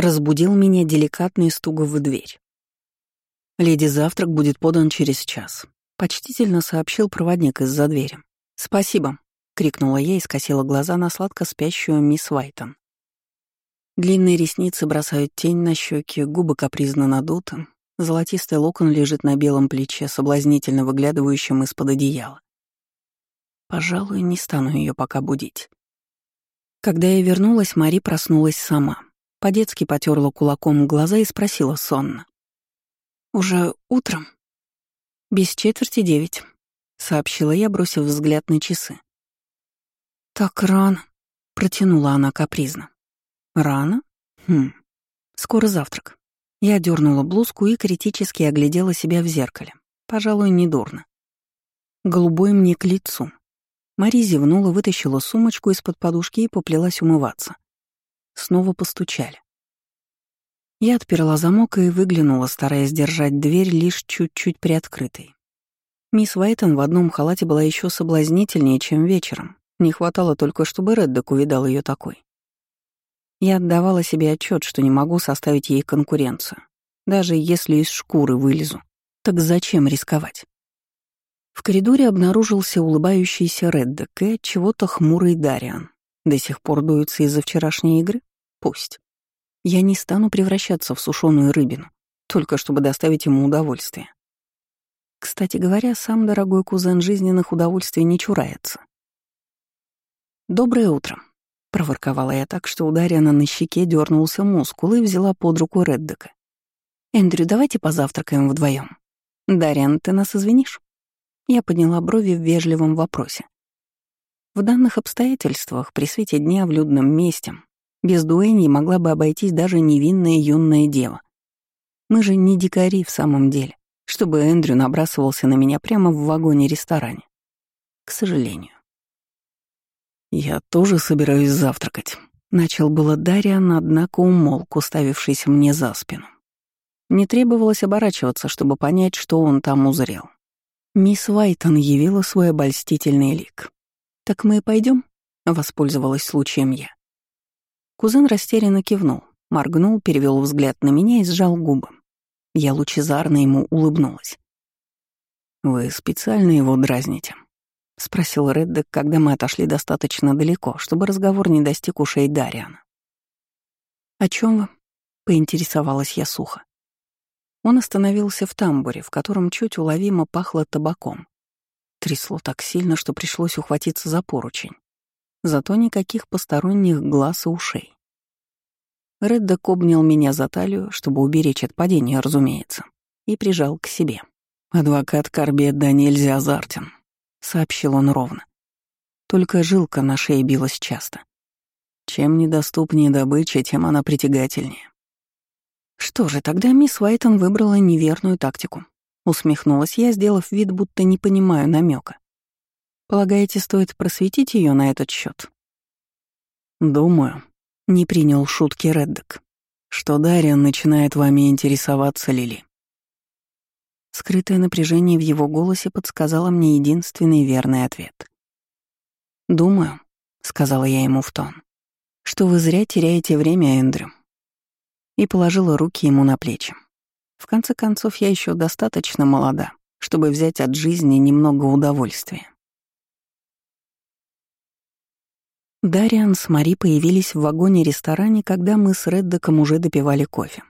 Разбудил меня деликатный стук в дверь. «Леди, завтрак будет подан через час», — почтительно сообщил проводник из-за двери. «Спасибо», — крикнула я и скосила глаза на сладко спящую мисс Вайтон. Длинные ресницы бросают тень на щеки, губы капризно надуты, золотистый локон лежит на белом плече, соблазнительно выглядывающем из-под одеяла. Пожалуй, не стану ее пока будить. Когда я вернулась, Мари проснулась сама. По-детски потерла кулаком глаза и спросила сонно. «Уже утром?» «Без четверти девять», — сообщила я, бросив взгляд на часы. «Так рано», — протянула она капризно. «Рано? Хм. Скоро завтрак». Я дернула блузку и критически оглядела себя в зеркале. Пожалуй, недурно. Голубой мне к лицу. Мари зевнула, вытащила сумочку из-под подушки и поплелась умываться. Снова постучали. Я отперла замок и выглянула, стараясь держать дверь лишь чуть-чуть приоткрытой. Мисс Вайтон в одном халате была еще соблазнительнее, чем вечером. Не хватало только, чтобы Реддок увидал ее такой. Я отдавала себе отчет, что не могу составить ей конкуренцию, даже если из шкуры вылезу. Так зачем рисковать? В коридоре обнаружился улыбающийся Реддек и от чего-то хмурый Дариан. До сих пор дуются из-за вчерашней игры? Пусть. Я не стану превращаться в сушеную рыбину, только чтобы доставить ему удовольствие. Кстати говоря, сам дорогой кузен жизненных удовольствий не чурается. «Доброе утро», — проворковала я так, что у на щеке дернулся мускул и взяла под руку Реддека. «Эндрю, давайте позавтракаем вдвоем. Дариан, ты нас извинишь?» Я подняла брови в вежливом вопросе. В данных обстоятельствах, при свете дня в людном месте, без дуэни могла бы обойтись даже невинная юная дева. Мы же не дикари в самом деле, чтобы Эндрю набрасывался на меня прямо в вагоне-ресторане. К сожалению. «Я тоже собираюсь завтракать», — начал было Дариан, однако умолк, уставившись мне за спину. Не требовалось оборачиваться, чтобы понять, что он там узрел. Мисс Вайтон явила свой обольстительный лик. «Так мы и пойдем? воспользовалась случаем я. Кузен растерянно кивнул, моргнул, перевел взгляд на меня и сжал губы. Я лучезарно ему улыбнулась. «Вы специально его дразните?» — спросил Реддек, когда мы отошли достаточно далеко, чтобы разговор не достиг ушей Дариана. «О чем вы?» — поинтересовалась я сухо. Он остановился в тамбуре, в котором чуть уловимо пахло табаком. Трясло так сильно, что пришлось ухватиться за поручень. Зато никаких посторонних глаз и ушей. Реддок обнял меня за талию, чтобы уберечь от падения, разумеется, и прижал к себе. «Адвокат Корбет да нельзя азартен», — сообщил он ровно. Только жилка на шее билась часто. Чем недоступнее добыча, тем она притягательнее. Что же, тогда мисс Уайтон выбрала неверную тактику. Усмехнулась я, сделав вид, будто не понимаю намека. Полагаете, стоит просветить ее на этот счет? Думаю, не принял шутки Реддок, что Дариан начинает вами интересоваться, Лили. Скрытое напряжение в его голосе подсказало мне единственный верный ответ. «Думаю», — сказала я ему в тон, — «что вы зря теряете время, Эндрю и положила руки ему на плечи. В конце концов, я еще достаточно молода, чтобы взять от жизни немного удовольствия. Дариан с Мари появились в вагоне-ресторане, когда мы с Реддоком уже допивали кофе.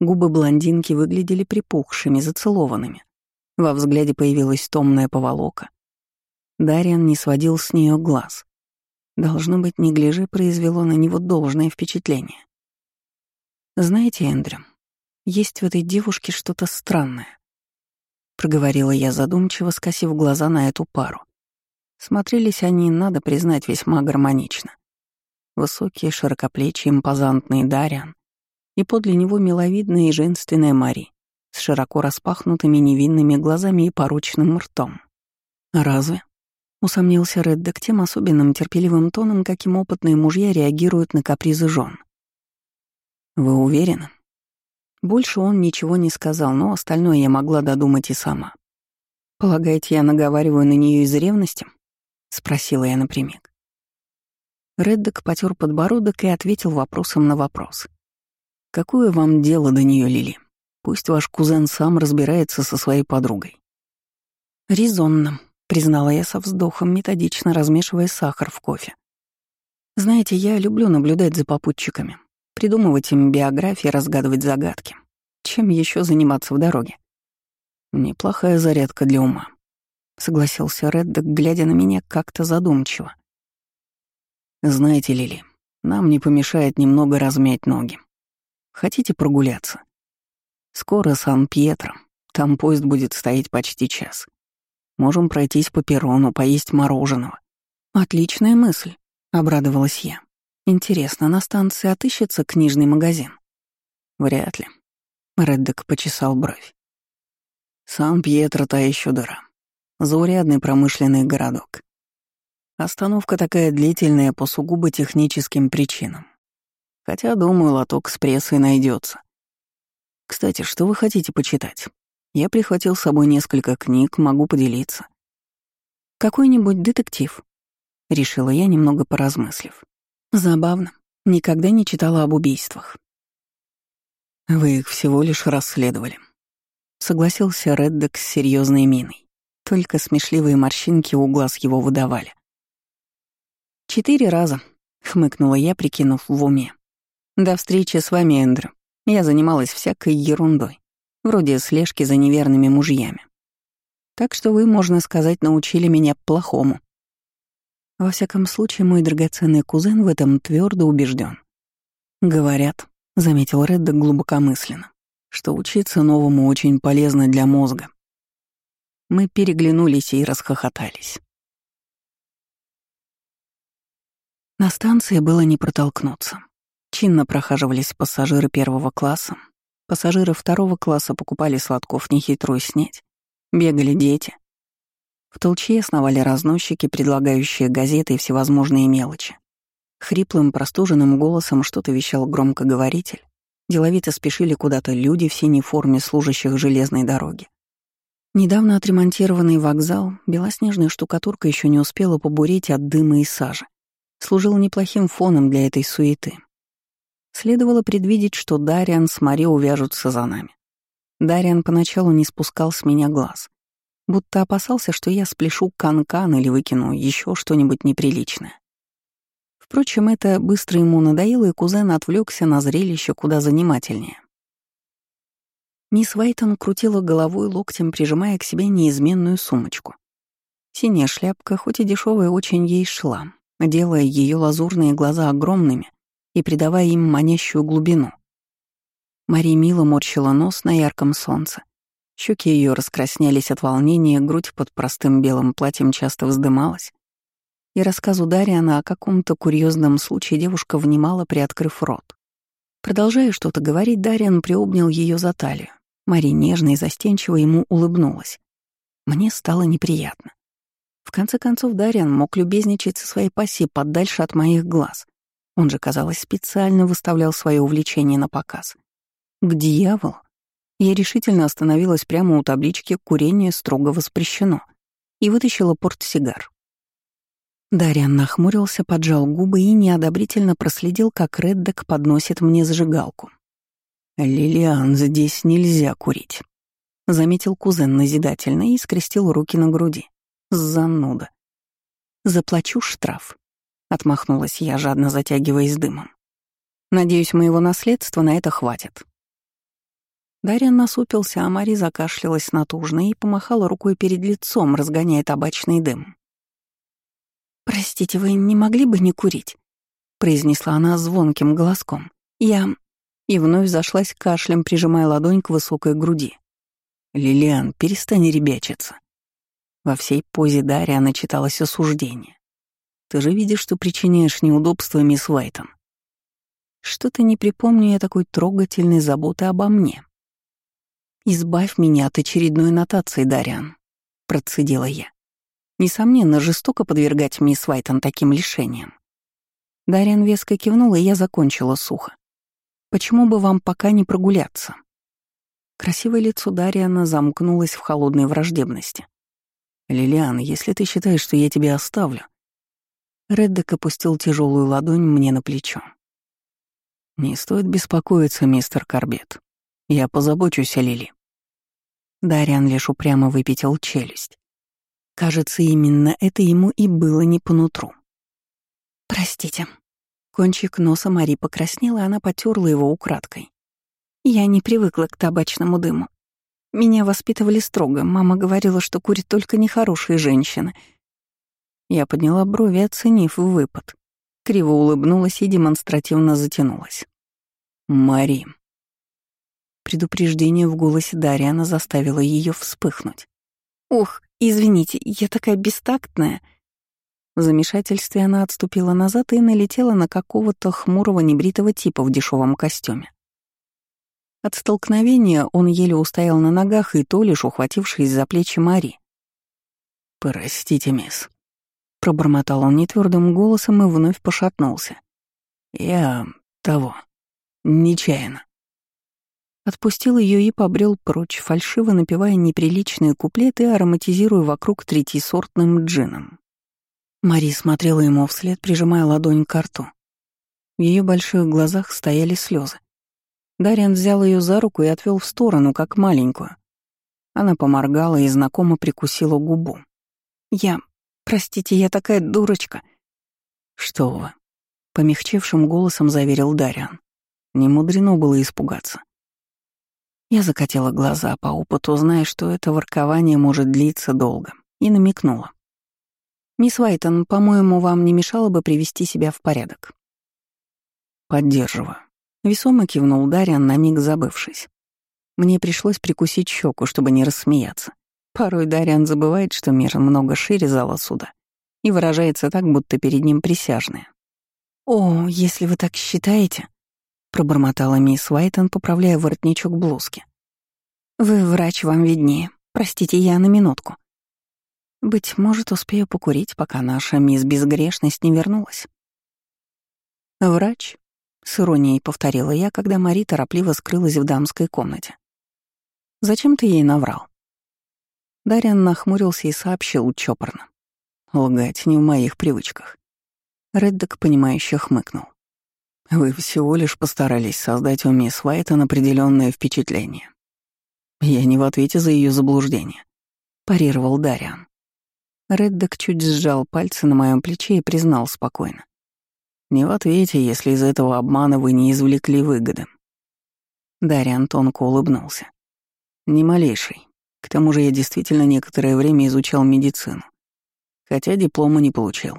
Губы блондинки выглядели припухшими, зацелованными. Во взгляде появилась томная поволока. Дариан не сводил с нее глаз. Должно быть, неглиже произвело на него должное впечатление. «Знаете, Эндрю, есть в этой девушке что-то странное», — проговорила я задумчиво, скосив глаза на эту пару. Смотрелись они, надо признать, весьма гармонично. Высокие, широкоплечие, импозантный Дариан и подле него миловидная и женственная Мари с широко распахнутыми невинными глазами и порочным ртом. «Разве?» — усомнился Реддек тем особенным терпеливым тоном, каким опытные мужья реагируют на капризы жен. «Вы уверены?» Больше он ничего не сказал, но остальное я могла додумать и сама. «Полагаете, я наговариваю на нее из ревности?» — спросила я напрямик. Реддок потер подбородок и ответил вопросом на вопрос. Какое вам дело до нее, Лили? Пусть ваш кузен сам разбирается со своей подругой. Резонно, признала я со вздохом, методично размешивая сахар в кофе. Знаете, я люблю наблюдать за попутчиками, придумывать им биографии, разгадывать загадки. Чем еще заниматься в дороге? Неплохая зарядка для ума, согласился Реддок, глядя на меня как-то задумчиво. Знаете, Лили, нам не помешает немного размять ноги. Хотите прогуляться? Скоро Сан-Пьетро, там поезд будет стоять почти час. Можем пройтись по перрону, поесть мороженого. Отличная мысль. Обрадовалась я. Интересно, на станции отыщется книжный магазин? Вряд ли. Реддек почесал бровь. Сан-Пьетро та еще дыра. Заурядный промышленный городок. Остановка такая длительная по сугубо техническим причинам. Хотя, думаю, лоток с прессой найдется. Кстати, что вы хотите почитать? Я прихватил с собой несколько книг, могу поделиться. Какой-нибудь детектив, — решила я, немного поразмыслив. «Забавно. Никогда не читала об убийствах». «Вы их всего лишь расследовали», — согласился Реддек с серьезной миной. Только смешливые морщинки у глаз его выдавали. «Четыре раза», — хмыкнула я, прикинув в уме. «До встречи с вами, Эндрю. Я занималась всякой ерундой, вроде слежки за неверными мужьями. Так что вы, можно сказать, научили меня плохому». Во всяком случае, мой драгоценный кузен в этом твердо убежден. Говорят, заметил Редда глубокомысленно, что учиться новому очень полезно для мозга. Мы переглянулись и расхохотались. На станции было не протолкнуться. Чинно прохаживались пассажиры первого класса. Пассажиры второго класса покупали сладков нехитрую снеть. Бегали дети. В толчье сновали разносчики, предлагающие газеты и всевозможные мелочи. Хриплым, простуженным голосом что-то вещал громкоговоритель. Деловито спешили куда-то люди в синей форме служащих железной дороги. Недавно отремонтированный вокзал, белоснежная штукатурка еще не успела побуреть от дыма и сажи. Служил неплохим фоном для этой суеты. Следовало предвидеть, что Дариан с Мари увяжутся за нами. Дариан поначалу не спускал с меня глаз будто опасался, что я спляшу канкан или выкину еще что-нибудь неприличное. Впрочем, это быстро ему надоело, и кузен отвлекся на зрелище куда занимательнее. Мисс Вайтон крутила головой локтем, прижимая к себе неизменную сумочку. Синяя шляпка, хоть и дешевая, очень ей шла, делая ее лазурные глаза огромными и придавая им манящую глубину. Мари мило морщила нос на ярком солнце, Щеки ее раскраснялись от волнения, грудь под простым белым платьем часто вздымалась. И рассказу Дариана о каком-то курьезном случае девушка внимала, приоткрыв рот. Продолжая что-то говорить, Дариан приобнял ее за талию. Мари нежно и застенчиво ему улыбнулась. Мне стало неприятно. В конце концов, Дариан мог любезничать со своей пассией подальше от моих глаз. Он же, казалось, специально выставлял свое увлечение на показ. К дьяволу! Я решительно остановилась прямо у таблички «Курение строго воспрещено» и вытащила портсигар. Дариан нахмурился, поджал губы и неодобрительно проследил, как Реддек подносит мне зажигалку. «Лилиан, здесь нельзя курить», — заметил кузен назидательно и скрестил руки на груди. Зануда. «Заплачу штраф», — отмахнулась я, жадно затягиваясь дымом. «Надеюсь, моего наследства на это хватит». Дарьян насупился, а Мари закашлялась натужно и помахала рукой перед лицом, разгоняя табачный дым. «Простите, вы не могли бы не курить?» — произнесла она звонким голоском. «Я...» И вновь зашлась кашлем, прижимая ладонь к высокой груди. «Лилиан, перестань ребячиться». Во всей позе Дарьяна читалось осуждение. «Ты же видишь, что причиняешь неудобства мисс Уайтон. Что-то не припомню я такой трогательной заботы обо мне». «Избавь меня от очередной нотации, Дариан», — процедила я. Несомненно, жестоко подвергать мисс Вайтон таким лишениям. Дариан веско кивнула, и я закончила сухо. «Почему бы вам пока не прогуляться?» Красивое лицо Дариана замкнулось в холодной враждебности. «Лилиан, если ты считаешь, что я тебя оставлю...» Реддек опустил тяжелую ладонь мне на плечо. «Не стоит беспокоиться, мистер Корбет. Я позабочусь о Лили». Дариан лишь упрямо выпятил челюсть. Кажется, именно это ему и было не по нутру. «Простите». Кончик носа Мари покраснела, она потерла его украдкой. «Я не привыкла к табачному дыму. Меня воспитывали строго. Мама говорила, что курит только нехорошие женщины. Я подняла брови, оценив выпад. Криво улыбнулась и демонстративно затянулась. «Мари». Предупреждение в голосе Дариана заставило ее вспыхнуть. «Ух, извините, я такая бестактная». В замешательстве она отступила назад и налетела на какого-то хмурого небритого типа в дешевом костюме. От столкновения он еле устоял на ногах и то лишь ухватившись за плечи Мари. «Простите, мисс», — пробормотал он нетвердым голосом и вновь пошатнулся. «Я... того... нечаянно». Отпустил ее и побрел прочь, фальшиво напевая неприличные куплеты ароматизируя вокруг третьесортным джином. Мари смотрела ему вслед, прижимая ладонь к рту. В ее больших глазах стояли слезы. Дарьян взял ее за руку и отвел в сторону, как маленькую. Она поморгала и знакомо прикусила губу. «Я... Простите, я такая дурочка». «Что вы?» — помягчевшим голосом заверил Дарьян. Не мудрено было испугаться. Я закатила глаза по опыту, зная, что это воркование может длиться долго, и намекнула. «Мисс Вайтон, по-моему, вам не мешало бы привести себя в порядок». «Поддерживаю», Весомо кивнул Дариан, на миг забывшись. Мне пришлось прикусить щеку, чтобы не рассмеяться. Порой Дариан забывает, что мир много шире зала суда и выражается так, будто перед ним присяжные. «О, если вы так считаете», — пробормотала мисс Уайтон, поправляя воротничок блузки. «Вы врач, вам виднее. Простите, я на минутку. Быть может, успею покурить, пока наша мисс Безгрешность не вернулась». Врач, с иронией повторила я, когда Мари торопливо скрылась в дамской комнате. «Зачем ты ей наврал?» Дарьян нахмурился и сообщил чопорно. «Лгать не в моих привычках». Реддок, понимающе хмыкнул. «Вы всего лишь постарались создать у мисс Вайтон определенное впечатление. Я не в ответе за ее заблуждение», — парировал Дариан. Реддок чуть сжал пальцы на моем плече и признал спокойно. Не в ответе, если из этого обмана вы не извлекли выгоды. Дарьян тонко улыбнулся. Ни малейший. К тому же я действительно некоторое время изучал медицину. Хотя диплома не получил.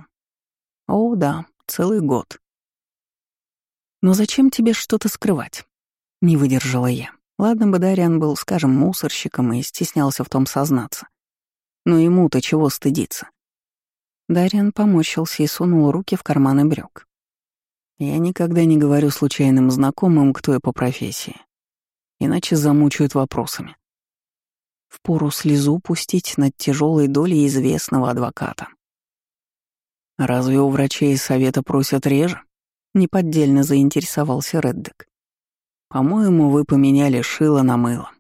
О, да, целый год. Но зачем тебе что-то скрывать? Не выдержала я. Ладно бы Дариан был, скажем, мусорщиком и стеснялся в том сознаться. Но ему-то чего стыдиться? Дариан поморщился и сунул руки в карманы брюк. Я никогда не говорю случайным знакомым, кто я по профессии. Иначе замучают вопросами. Впору слезу пустить над тяжелой долей известного адвоката. Разве у врачей совета просят реже? Неподдельно заинтересовался Реддек. По-моему, вы поменяли шило на мыло.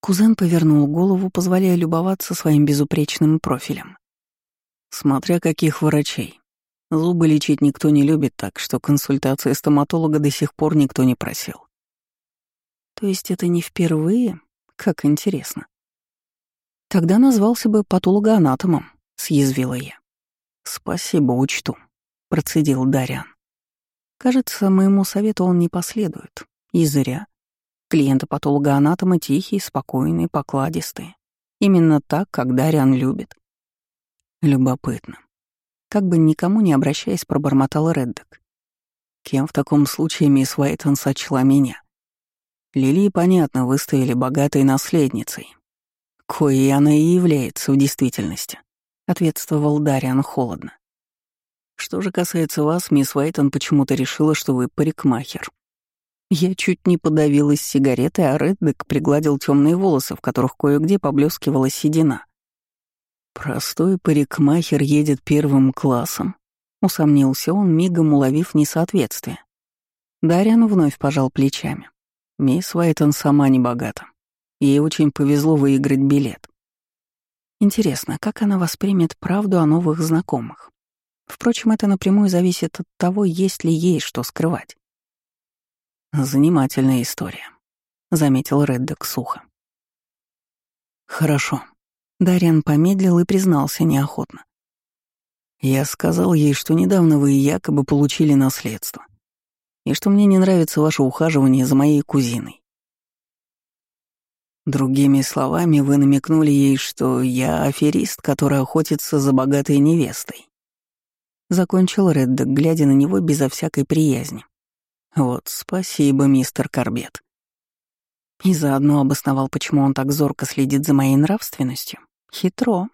Кузен повернул голову, позволяя любоваться своим безупречным профилем. Смотря каких врачей. Зубы лечить никто не любит, так что консультации стоматолога до сих пор никто не просил. То есть это не впервые? Как интересно. Тогда назвался бы патологоанатомом, съязвила я. Спасибо, учту, процедил Дариан. Кажется, моему совету он не последует. И зря. Клиенты патологоанатома тихие, спокойные, покладистые. Именно так, как Дариан любит. Любопытно. Как бы никому не обращаясь, пробормотал Реддок. Кем в таком случае мисс Уайтон сочла меня? Лили, понятно, выставили богатой наследницей. Коей она и является в действительности, ответствовал Дариан холодно. Что же касается вас, мисс Уайтон почему-то решила, что вы парикмахер. Я чуть не подавилась сигаретой, а Реддек пригладил темные волосы, в которых кое-где поблескивала седина. «Простой парикмахер едет первым классом», — усомнился он, мигом уловив несоответствие. Дарьян вновь пожал плечами. Мисс Уайтон сама не богата. Ей очень повезло выиграть билет. Интересно, как она воспримет правду о новых знакомых? Впрочем, это напрямую зависит от того, есть ли ей что скрывать. Занимательная история, заметил Реддок сухо. Хорошо. Дарьян помедлил и признался неохотно. Я сказал ей, что недавно вы якобы получили наследство, и что мне не нравится ваше ухаживание за моей кузиной. Другими словами, вы намекнули ей, что я аферист, который охотится за богатой невестой. Закончил Реддок, глядя на него безо всякой приязни. Вот спасибо, мистер Корбет. И заодно обосновал, почему он так зорко следит за моей нравственностью. Хитро.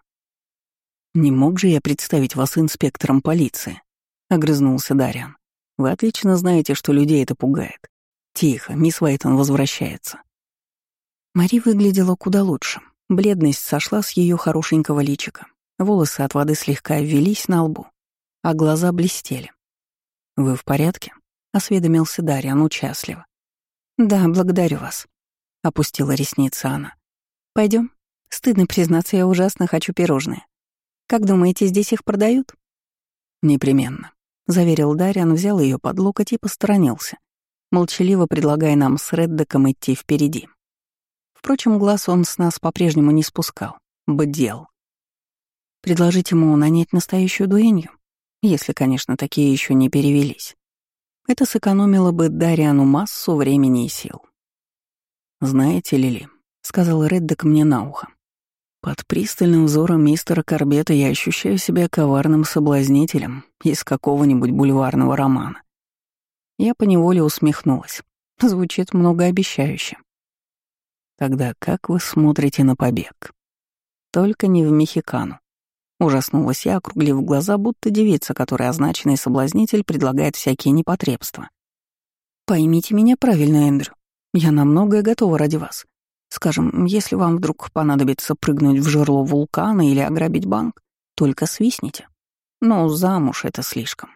«Не мог же я представить вас инспектором полиции?» — огрызнулся Дариан. «Вы отлично знаете, что людей это пугает. Тихо, мисс Уайтон возвращается». Мари выглядела куда лучше. Бледность сошла с ее хорошенького личика. Волосы от воды слегка ввелись на лбу, а глаза блестели. «Вы в порядке?» — осведомился Дариан участливо. «Да, благодарю вас», — опустила ресницы она. Пойдем. Стыдно признаться, я ужасно хочу пирожные. Как думаете, здесь их продают?» «Непременно», — заверил Дариан, взял ее под локоть и посторонился, молчаливо предлагая нам с Реддеком идти впереди. Впрочем, глаз он с нас по-прежнему не спускал, бдел. Предложить ему нанять настоящую дуэнью, если, конечно, такие еще не перевелись. Это сэкономило бы Дариану массу времени и сил. «Знаете, Лили», — сказал Реддек мне на ухо, «под пристальным взором мистера Корбета я ощущаю себя коварным соблазнителем из какого-нибудь бульварного романа». Я поневоле усмехнулась. Звучит многообещающе. Тогда как вы смотрите на побег? Только не в Мехикану. Ужаснулась я, округлив глаза, будто девица, которой означенный соблазнитель предлагает всякие непотребства. «Поймите меня правильно, Эндрю. Я на многое готова ради вас. Скажем, если вам вдруг понадобится прыгнуть в жерло вулкана или ограбить банк, только свистните. Но замуж это слишком».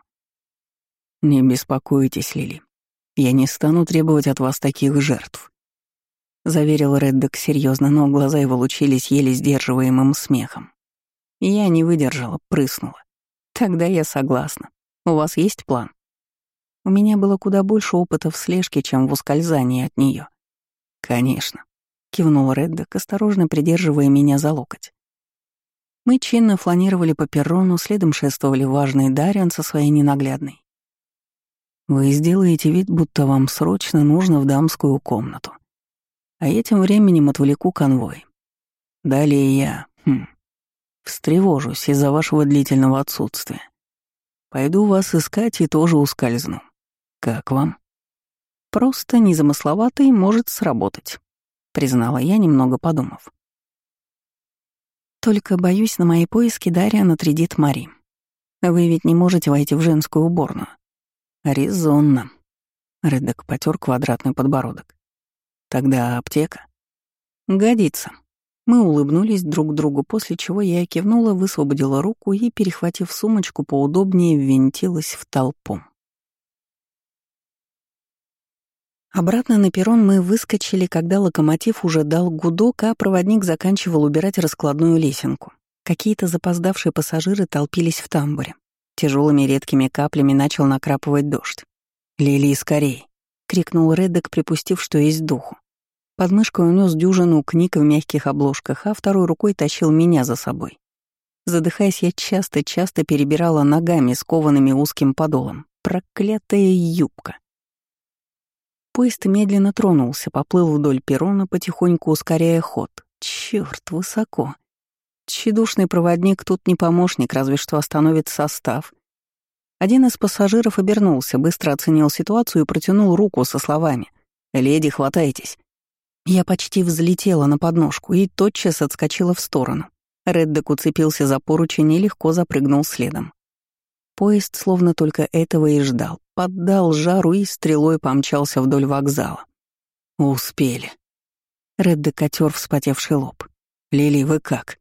«Не беспокойтесь, Лили. Я не стану требовать от вас таких жертв», — заверил Реддок серьезно, но глаза его лучились еле сдерживаемым смехом. Я не выдержала, прыснула. Тогда я согласна. У вас есть план? У меня было куда больше опыта в слежке, чем в ускользании от нее. Конечно. Кивнул Реддок, осторожно придерживая меня за локоть. Мы чинно фланировали по перрону, следом шествовали важный Дариан со своей ненаглядной. Вы сделаете вид, будто вам срочно нужно в дамскую комнату. А я тем временем отвлеку конвой. Далее я... Хм, Встревожусь из-за вашего длительного отсутствия. Пойду вас искать и тоже ускользну. Как вам? Просто незамысловатый может сработать, признала я, немного подумав. Только, боюсь, на мои поиски Дарья натрядит Мари. Вы ведь не можете войти в женскую уборную. Резонно. Редек потер квадратный подбородок. Тогда аптека? Годится. Мы улыбнулись друг другу, после чего я кивнула, высвободила руку и, перехватив сумочку, поудобнее ввинтилась в толпу. Обратно на перрон мы выскочили, когда локомотив уже дал гудок, а проводник заканчивал убирать раскладную лесенку. Какие-то запоздавшие пассажиры толпились в тамбуре. Тяжелыми редкими каплями начал накрапывать дождь. «Лили, скорей!» — крикнул Реддок, припустив, что есть духу. Под мышкой унес дюжину книг в мягких обложках, а второй рукой тащил меня за собой. Задыхаясь, я часто-часто перебирала ногами, скованными узким подолом. Проклятая юбка. Поезд медленно тронулся, поплыл вдоль перрона, потихоньку ускоряя ход. Чёрт, высоко. Тщедушный проводник тут не помощник, разве что остановит состав. Один из пассажиров обернулся, быстро оценил ситуацию и протянул руку со словами «Леди, хватайтесь». Я почти взлетела на подножку и тотчас отскочила в сторону. Реддок уцепился за поручень и легко запрыгнул следом. Поезд словно только этого и ждал, поддал жару и стрелой помчался вдоль вокзала. Успели. Реддок отер вспотевший лоб. «Лили, вы как?»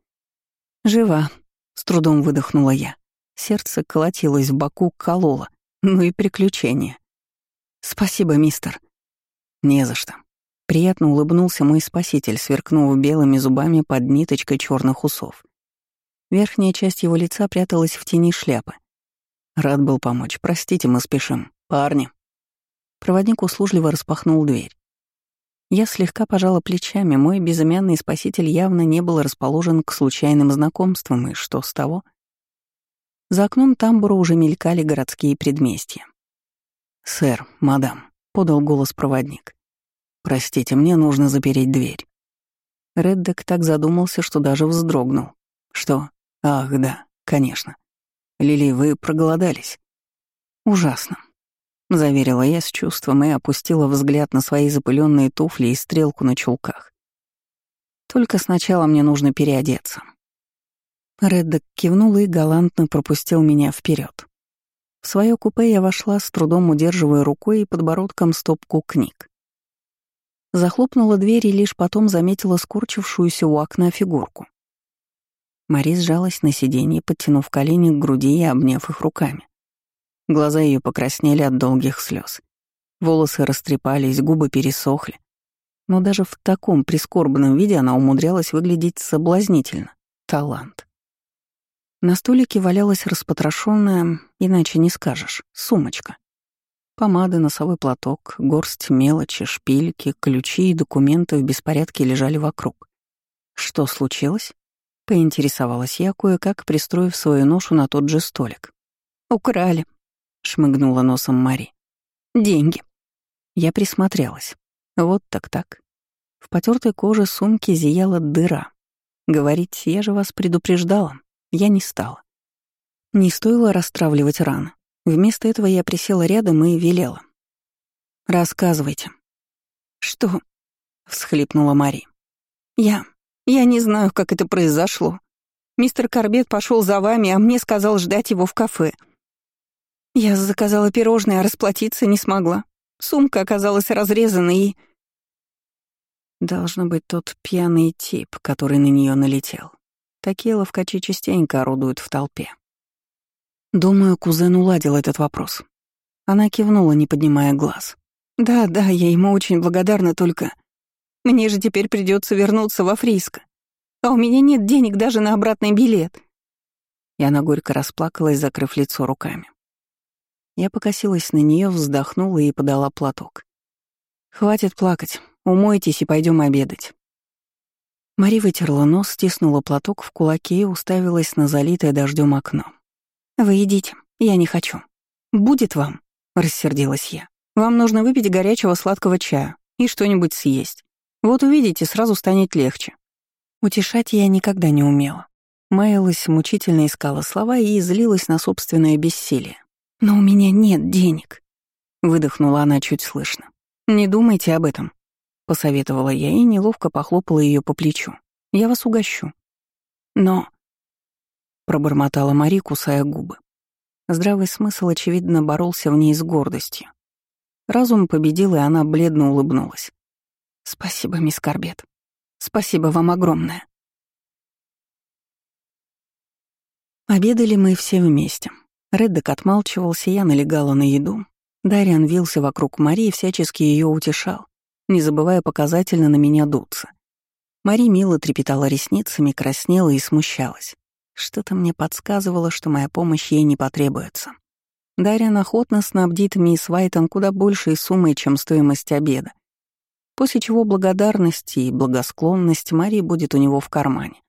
«Жива», — с трудом выдохнула я. Сердце колотилось в боку, кололо. Ну и приключения. «Спасибо, мистер». «Не за что», Приятно улыбнулся мой спаситель, сверкнув белыми зубами под ниточкой черных усов. Верхняя часть его лица пряталась в тени шляпы. Рад был помочь. Простите, мы спешим. Парни. Проводник услужливо распахнул дверь. Я слегка пожала плечами, мой безымянный спаситель явно не был расположен к случайным знакомствам, и что с того? За окном тамбура уже мелькали городские предместья. «Сэр, мадам», — подал голос проводник. «Простите, мне нужно запереть дверь». Реддек так задумался, что даже вздрогнул. «Что? Ах, да, конечно. Лили, вы проголодались?» «Ужасно», — заверила я с чувством и опустила взгляд на свои запыленные туфли и стрелку на чулках. «Только сначала мне нужно переодеться». Реддок кивнул и галантно пропустил меня вперед. В свое купе я вошла, с трудом удерживая рукой и подбородком стопку книг. Захлопнула дверь и лишь потом заметила скорчившуюся у окна фигурку. Мари сжалась на сиденье, подтянув колени к груди и обняв их руками. Глаза ее покраснели от долгих слез. Волосы растрепались, губы пересохли. Но даже в таком прискорбном виде она умудрялась выглядеть соблазнительно. Талант. На столике валялась распотрошенная, иначе не скажешь, сумочка. Помада, носовой платок, горсть мелочи, шпильки, ключи и документы в беспорядке лежали вокруг. Что случилось? Поинтересовалась я, кое-как пристроив свою ношу на тот же столик. «Украли», — шмыгнула носом Мари. «Деньги». Я присмотрелась. Вот так-так. В потертой коже сумки зияла дыра. Говорить, я же вас предупреждала. Я не стала. Не стоило расстравливать раны. Вместо этого я присела рядом и велела. «Рассказывайте». «Что?» — всхлипнула Мари. «Я... я не знаю, как это произошло. Мистер Корбет пошел за вами, а мне сказал ждать его в кафе. Я заказала пирожное, а расплатиться не смогла. Сумка оказалась разрезана и... Должно быть тот пьяный тип, который на нее налетел. Такие ловкачи частенько орудуют в толпе. Думаю, кузен уладил этот вопрос. Она кивнула, не поднимая глаз. «Да, да, я ему очень благодарна, только... Мне же теперь придется вернуться во Фриско. А у меня нет денег даже на обратный билет». И она горько расплакалась, закрыв лицо руками. Я покосилась на нее, вздохнула и подала платок. «Хватит плакать, умойтесь и пойдем обедать». Мари вытерла нос, стиснула платок в кулаке и уставилась на залитое дождем окно. «Вы идите, я не хочу. Будет вам», — рассердилась я. «Вам нужно выпить горячего сладкого чая и что-нибудь съесть. Вот увидите, сразу станет легче». Утешать я никогда не умела. Маялась, мучительно искала слова и злилась на собственное бессилие. «Но у меня нет денег», — выдохнула она чуть слышно. «Не думайте об этом», — посоветовала я и неловко похлопала ее по плечу. «Я вас угощу». «Но...» — пробормотала Мари, кусая губы. Здравый смысл, очевидно, боролся в ней с гордостью. Разум победил, и она бледно улыбнулась. «Спасибо, мисс Корбет. Спасибо вам огромное». Обедали мы все вместе. Реддек отмалчивался, я налегала на еду. Дариан вился вокруг Марии, всячески ее утешал, не забывая показательно на меня дуться. Мари мило трепетала ресницами, краснела и смущалась. Что-то мне подсказывало, что моя помощь ей не потребуется. Дариан охотно снабдит мисс Вайтон куда большей суммой, чем стоимость обеда. После чего благодарность и благосклонность Марии будет у него в кармане.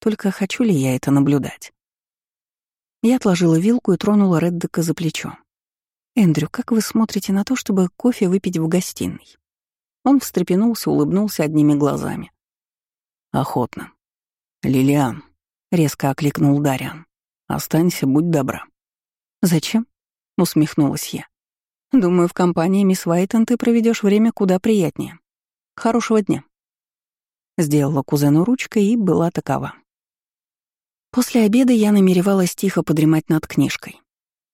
Только хочу ли я это наблюдать? Я отложила вилку и тронула Реддека за плечо. «Эндрю, как вы смотрите на то, чтобы кофе выпить в гостиной?» Он встрепенулся, улыбнулся одними глазами. «Охотно. Лилиан», — резко окликнул Дариан. «Останься, будь добра». «Зачем?» — усмехнулась я. «Думаю, в компании мисс Вайтон ты проведешь время куда приятнее. Хорошего дня». Сделала кузену ручкой и была такова. После обеда я намеревалась тихо подремать над книжкой.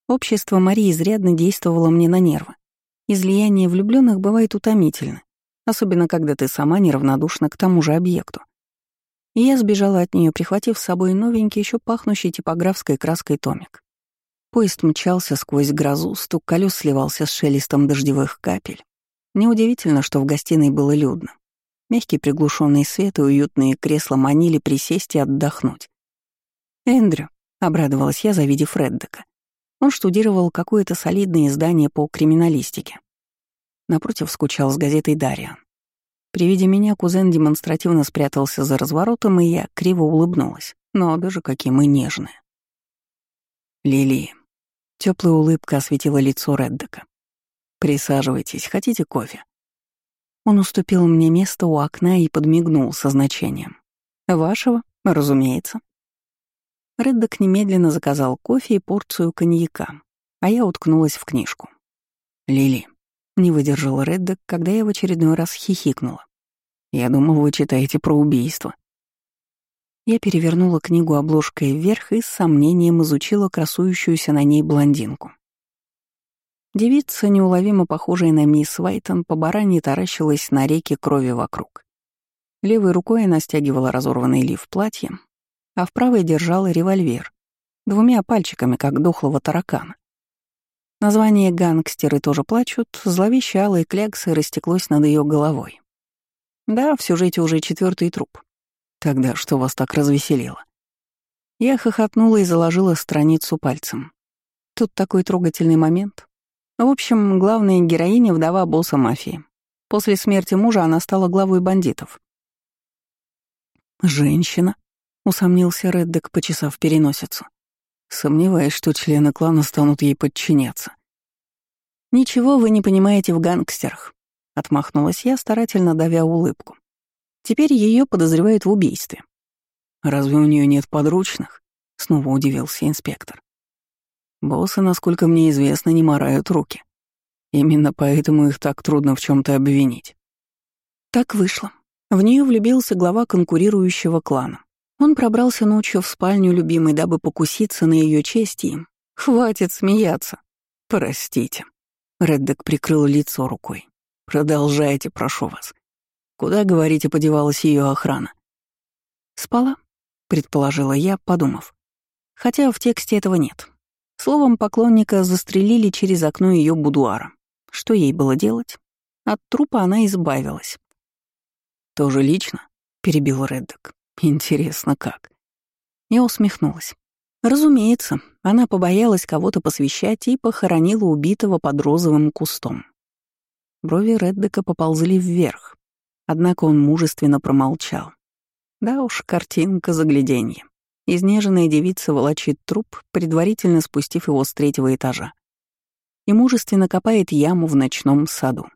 Общество Марии изрядно действовало мне на нервы. Излияние влюбленных бывает утомительно, особенно когда ты сама неравнодушна к тому же объекту. Я сбежала от нее, прихватив с собой новенький, еще пахнущий типографской краской томик. Поезд мчался сквозь грозу, стук колес сливался с шелестом дождевых капель. Неудивительно, что в гостиной было людно. Мягкий приглушенный свет и уютные кресла манили присесть и отдохнуть. «Эндрю», — обрадовалась я, завидев Реддека. Он штудировал какое-то солидное издание по криминалистике. Напротив скучал с газетой Дариан. При виде меня кузен демонстративно спрятался за разворотом, и я криво улыбнулась. Но даже какие мы нежные. Лили. Теплая улыбка осветила лицо Реддека. Присаживайтесь, хотите кофе? Он уступил мне место у окна и подмигнул со значением. Вашего, разумеется. Реддок немедленно заказал кофе и порцию коньяка, а я уткнулась в книжку. Лили. Не выдержал Реддок, когда я в очередной раз хихикнула. «Я думал, вы читаете про убийство». Я перевернула книгу обложкой вверх и с сомнением изучила красующуюся на ней блондинку. Девица, неуловимо похожая на мисс Вайтон, по баране таращилась на реке крови вокруг. Левой рукой она стягивала разорванный лиф платья, а в правой держала револьвер, двумя пальчиками, как дохлого таракана. Название «Гангстеры тоже плачут» зловеще алой кляксой растеклось над ее головой. Да, в сюжете уже четвертый труп. Тогда что вас так развеселило? Я хохотнула и заложила страницу пальцем. Тут такой трогательный момент. В общем, главная героиня — вдова босса мафии. После смерти мужа она стала главой бандитов. «Женщина?» — усомнился Реддек, почесав переносицу сомневаясь, что члены клана станут ей подчиняться. «Ничего вы не понимаете в гангстерах», — отмахнулась я, старательно давя улыбку. «Теперь ее подозревают в убийстве». «Разве у нее нет подручных?» — снова удивился инспектор. «Боссы, насколько мне известно, не морают руки. Именно поэтому их так трудно в чем то обвинить». Так вышло. В нее влюбился глава конкурирующего клана. Он пробрался ночью в спальню любимой, дабы покуситься на ее честь и... «Хватит смеяться!» «Простите». Реддек прикрыл лицо рукой. «Продолжайте, прошу вас. Куда, говорите, подевалась ее охрана?» «Спала», — предположила я, подумав. Хотя в тексте этого нет. Словом, поклонника застрелили через окно ее будуара. Что ей было делать? От трупа она избавилась. «Тоже лично?» — перебил Реддек. Интересно, как? Я усмехнулась. Разумеется, она побоялась кого-то посвящать и похоронила убитого под розовым кустом. Брови Реддека поползли вверх, однако он мужественно промолчал. Да уж, картинка загляденья. Изнеженная девица волочит труп, предварительно спустив его с третьего этажа. И мужественно копает яму в ночном саду.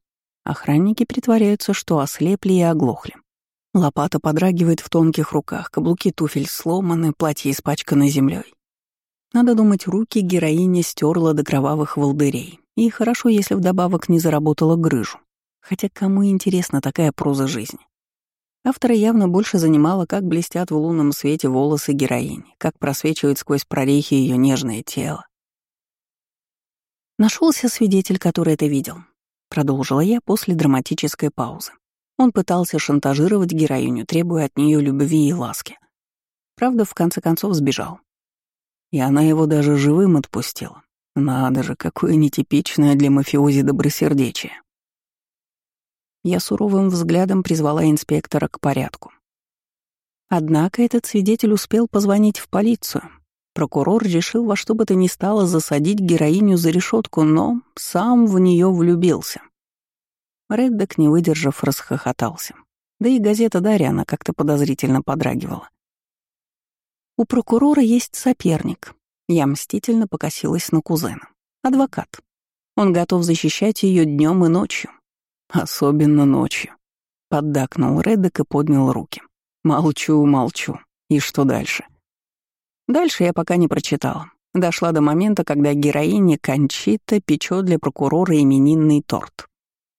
Охранники притворяются, что ослепли и оглохли. Лопата подрагивает в тонких руках, каблуки туфель сломаны, платье испачкано землей. Надо думать, руки героиня стерла до кровавых волдырей. И хорошо, если вдобавок не заработала грыжу. Хотя кому интересна такая проза жизни? Автора явно больше занимала, как блестят в лунном свете волосы героини, как просвечивает сквозь прорехи ее нежное тело. Нашелся свидетель, который это видел. Продолжила я после драматической паузы. Он пытался шантажировать героиню, требуя от нее любви и ласки. Правда, в конце концов сбежал. И она его даже живым отпустила. Надо же, какое нетипичное для мафиози добросердечие. Я суровым взглядом призвала инспектора к порядку. Однако этот свидетель успел позвонить в полицию. Прокурор решил во что бы то ни стало засадить героиню за решетку, но сам в нее влюбился. Реддок, не выдержав, расхохотался. Да и газета Дарьяна как-то подозрительно подрагивала. У прокурора есть соперник. Я мстительно покосилась на кузена. Адвокат. Он готов защищать ее днем и ночью. Особенно ночью. Поддакнул Реддок и поднял руки. Молчу, молчу. И что дальше? Дальше я пока не прочитала. Дошла до момента, когда героиня Кончита печет для прокурора именинный торт.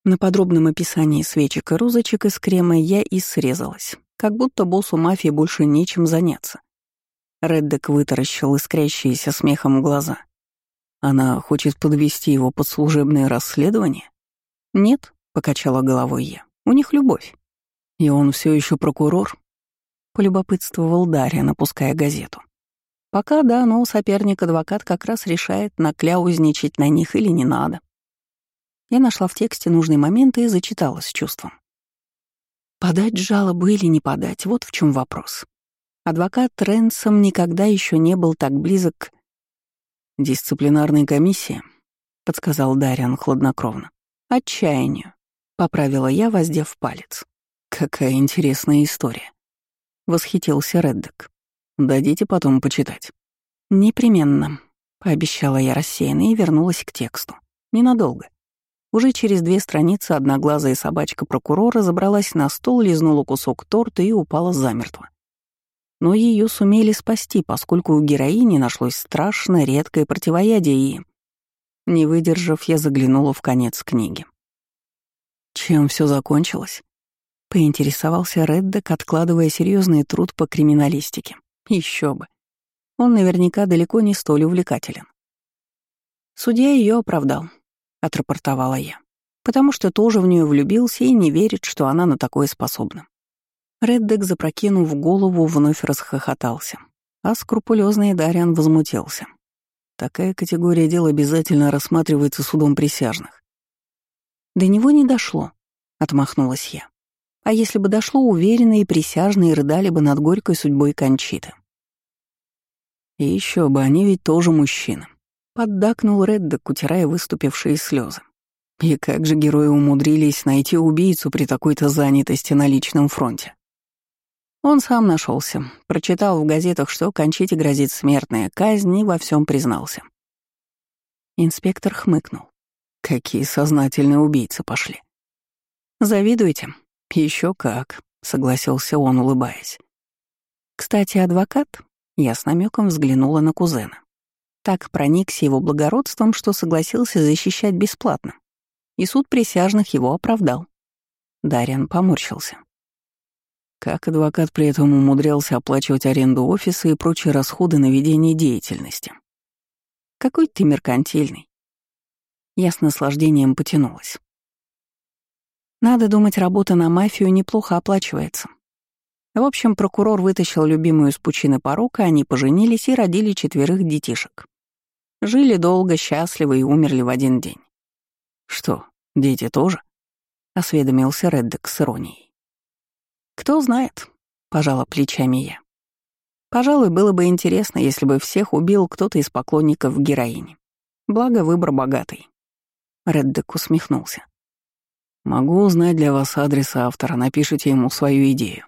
На подробном описании свечек и розочек из крема я и срезалась, как будто боссу мафии больше нечем заняться. Реддек вытаращил искрящиеся смехом глаза. Она хочет подвести его под служебное расследование? Нет, покачала головой я. У них любовь. И он все еще прокурор? Полюбопытствовал Дарья, напуская газету. Пока да, но соперник-адвокат как раз решает, накляузничать на них или не надо. Я нашла в тексте нужный момент и зачитала с чувством. Подать жалобу или не подать — вот в чем вопрос. Адвокат Ренсом никогда еще не был так близок к дисциплинарной комиссии, подсказал Дариан хладнокровно. Отчаянию, поправила я, воздев палец. Какая интересная история. Восхитился Реддек. Дадите потом почитать. Непременно, пообещала я рассеянно и вернулась к тексту. Ненадолго. Уже через две страницы одноглазая собачка прокурора забралась на стол, лизнула кусок торта и упала замертво. Но ее сумели спасти, поскольку у героини нашлось страшно редкое противоядие и... Не выдержав, я заглянула в конец книги. Чем все закончилось? Поинтересовался Реддек, откладывая серьезный труд по криминалистике. Еще бы. Он наверняка далеко не столь увлекателен. Судья ее оправдал, отрапортовала я, потому что тоже в нее влюбился и не верит, что она на такое способна. Реддек, запрокинув голову, вновь расхохотался, а скрупулезный Дариан возмутился. Такая категория дел обязательно рассматривается судом присяжных. До него не дошло, отмахнулась я. А если бы дошло, уверенные присяжные рыдали бы над горькой судьбой Кончиты. И еще бы, они ведь тоже мужчины. Поддакнул Реддок, утирая выступившие слезы. И как же герои умудрились найти убийцу при такой-то занятости на личном фронте? Он сам нашелся, прочитал в газетах, что Кончите грозит смертная казнь и во всем признался. Инспектор хмыкнул. Какие сознательные убийцы пошли. Завидуете? Еще как, согласился он, улыбаясь. Кстати, адвокат, я с намеком взглянула на кузена. Так проникся его благородством, что согласился защищать бесплатно. И суд присяжных его оправдал. Дарьян поморщился. Как адвокат при этом умудрялся оплачивать аренду офиса и прочие расходы на ведение деятельности. Какой ты меркантильный. Я с наслаждением потянулась. Надо думать, работа на мафию неплохо оплачивается. В общем, прокурор вытащил любимую из пучины порока, они поженились и родили четверых детишек. Жили долго, счастливо и умерли в один день. «Что, дети тоже?» — осведомился Реддек с иронией. «Кто знает», — пожала плечами я. «Пожалуй, было бы интересно, если бы всех убил кто-то из поклонников героини. Благо, выбор богатый». Реддек усмехнулся. «Могу узнать для вас адрес автора, напишите ему свою идею.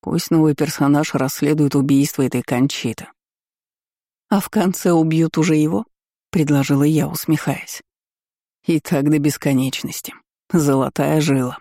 Пусть новый персонаж расследует убийство этой Кончиты». «А в конце убьют уже его?» — предложила я, усмехаясь. «И так до бесконечности. Золотая жила».